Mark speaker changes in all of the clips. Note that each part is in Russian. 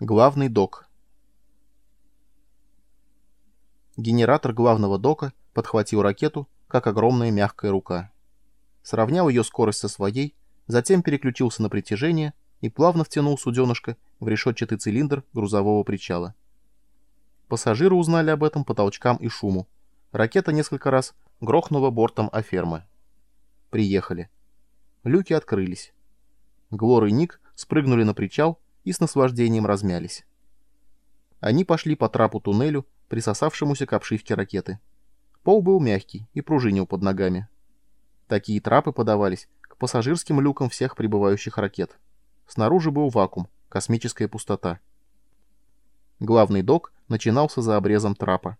Speaker 1: Главный док. Генератор главного дока подхватил ракету, как огромная мягкая рука. Сравнял ее скорость со своей, затем переключился на притяжение и плавно втянул суденышко в решетчатый цилиндр грузового причала. Пассажиры узнали об этом по толчкам и шуму. Ракета несколько раз грохнула бортом о фермы. Приехали. Люки открылись. Глор и Ник спрыгнули на причал и с наслаждением размялись. Они пошли по трапу-туннелю, присосавшемуся к обшивке ракеты. Пол был мягкий и пружинил под ногами. Такие трапы подавались к пассажирским люкам всех прибывающих ракет. Снаружи был вакуум, космическая пустота. Главный док начинался за обрезом трапа.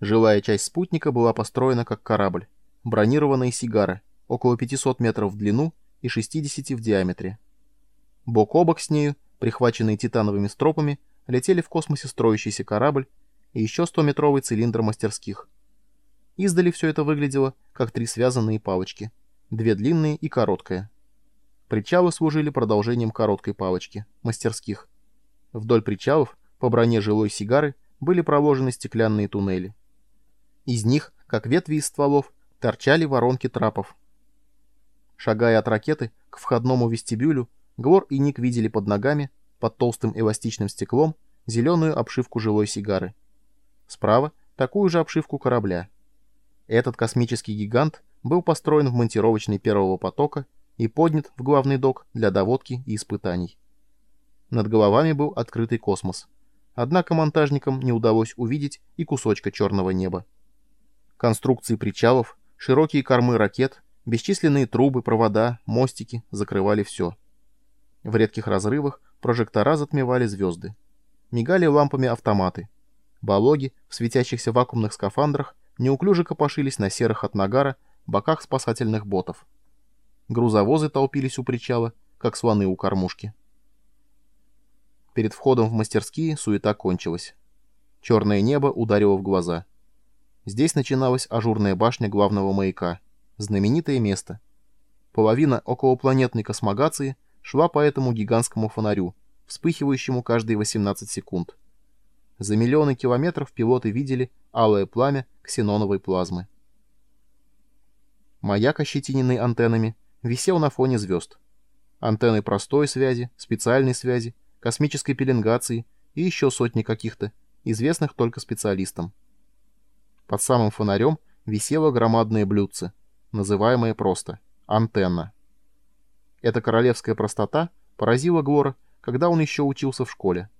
Speaker 1: Жилая часть спутника была построена как корабль. Бронированные сигары, около 500 метров в длину и 60 в диаметре. Бок о бок с нею прихваченные титановыми стропами, летели в космосе строящийся корабль и еще 100-метровый цилиндр мастерских. Издали все это выглядело, как три связанные палочки, две длинные и короткая. Причалы служили продолжением короткой палочки, мастерских. Вдоль причалов, по броне жилой сигары, были проложены стеклянные туннели. Из них, как ветви из стволов, торчали воронки трапов. Шагая от ракеты к входному вестибюлю, Глор и Ник видели под ногами, под толстым эластичным стеклом, зеленую обшивку жилой сигары. Справа — такую же обшивку корабля. Этот космический гигант был построен в монтировочной первого потока и поднят в главный док для доводки и испытаний. Над головами был открытый космос. Однако монтажникам не удалось увидеть и кусочка черного неба. Конструкции причалов, широкие кормы ракет, бесчисленные трубы, провода, мостики закрывали все — в редких разрывах прожектора затмевали звезды. Мигали лампами автоматы. Балоги в светящихся вакуумных скафандрах неуклюже копошились на серых от нагара боках спасательных ботов. Грузовозы толпились у причала, как слоны у кормушки. Перед входом в мастерские суета кончилась. Черное небо ударило в глаза. Здесь начиналась ажурная башня главного маяка. Знаменитое место. Половина околопланетной космогации — шла по этому гигантскому фонарю, вспыхивающему каждые 18 секунд. За миллионы километров пилоты видели алое пламя ксеноновой плазмы. Маяк, ощетиненный антеннами, висел на фоне звезд. Антенны простой связи, специальной связи, космической пеленгации и еще сотни каких-то, известных только специалистам. Под самым фонарем висело громадное блюдце, называемое просто «антенна». Эта королевская простота поразила Глора, когда он еще учился в школе.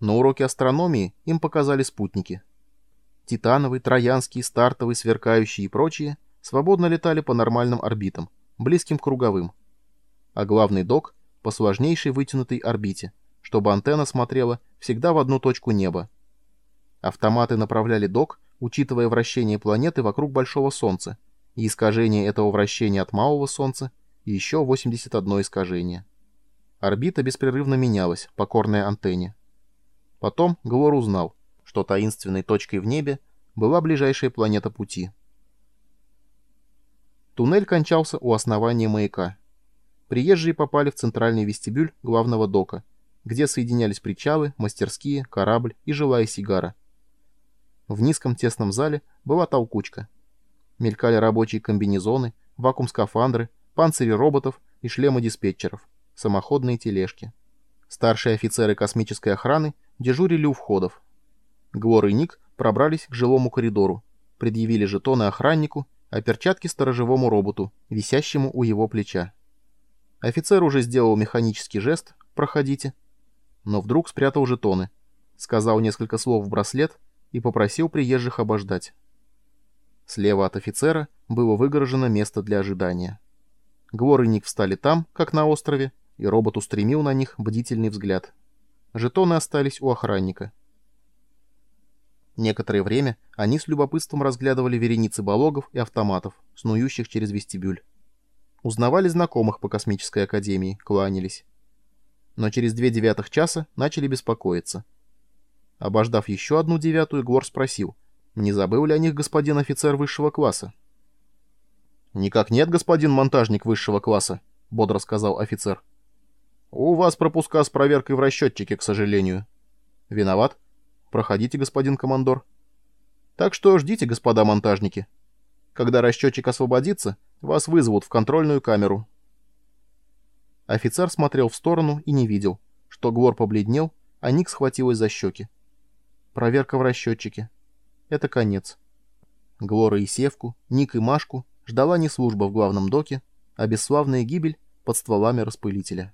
Speaker 1: На уроке астрономии им показали спутники. Титановый, Троянский, Стартовый, Сверкающий и прочие свободно летали по нормальным орбитам, близким к круговым. А главный док — по сложнейшей вытянутой орбите, чтобы антенна смотрела всегда в одну точку неба. Автоматы направляли док, учитывая вращение планеты вокруг Большого Солнца, и искажение этого вращения от малого Солнца — и еще 81 искажение. Орбита беспрерывно менялась, покорная антенне. Потом Глор узнал, что таинственной точкой в небе была ближайшая планета пути. Туннель кончался у основания маяка. Приезжие попали в центральный вестибюль главного дока, где соединялись причалы, мастерские, корабль и жилая сигара. В низком тесном зале была толкучка. Мелькали рабочие комбинезоны, вакуум-скафандры, панцири роботов и шлемы диспетчеров, самоходные тележки. Старшие офицеры космической охраны дежурили у входов. Глор и Ник пробрались к жилому коридору, предъявили жетоны охраннику, а перчатки сторожевому роботу, висящему у его плеча. Офицер уже сделал механический жест «Проходите», но вдруг спрятал жетоны, сказал несколько слов в браслет и попросил приезжих обождать. Слева от офицера было выгорожено место для ожидания. Глор и Ник встали там, как на острове, и робот устремил на них бдительный взгляд. Жетоны остались у охранника. Некоторое время они с любопытством разглядывали вереницы балогов и автоматов, снующих через вестибюль. Узнавали знакомых по космической академии, кланялись. Но через две девятых часа начали беспокоиться. Обождав еще одну девятую, Глор спросил, не забыл ли о них господин офицер высшего класса.
Speaker 2: «Никак нет, господин монтажник высшего класса», — бодро сказал офицер.
Speaker 1: «У вас пропуска с проверкой в расчетчике, к сожалению». «Виноват. Проходите, господин командор». «Так что ждите, господа монтажники. Когда расчетчик освободится, вас вызовут в контрольную камеру». Офицер смотрел в сторону и не видел, что Глор побледнел, а Ник схватилась за щеки. Проверка в расчетчике. Это конец. Глора и Севку, Ник и Машку ждала не служба в главном доке, а бесславная гибель под стволами распылителя.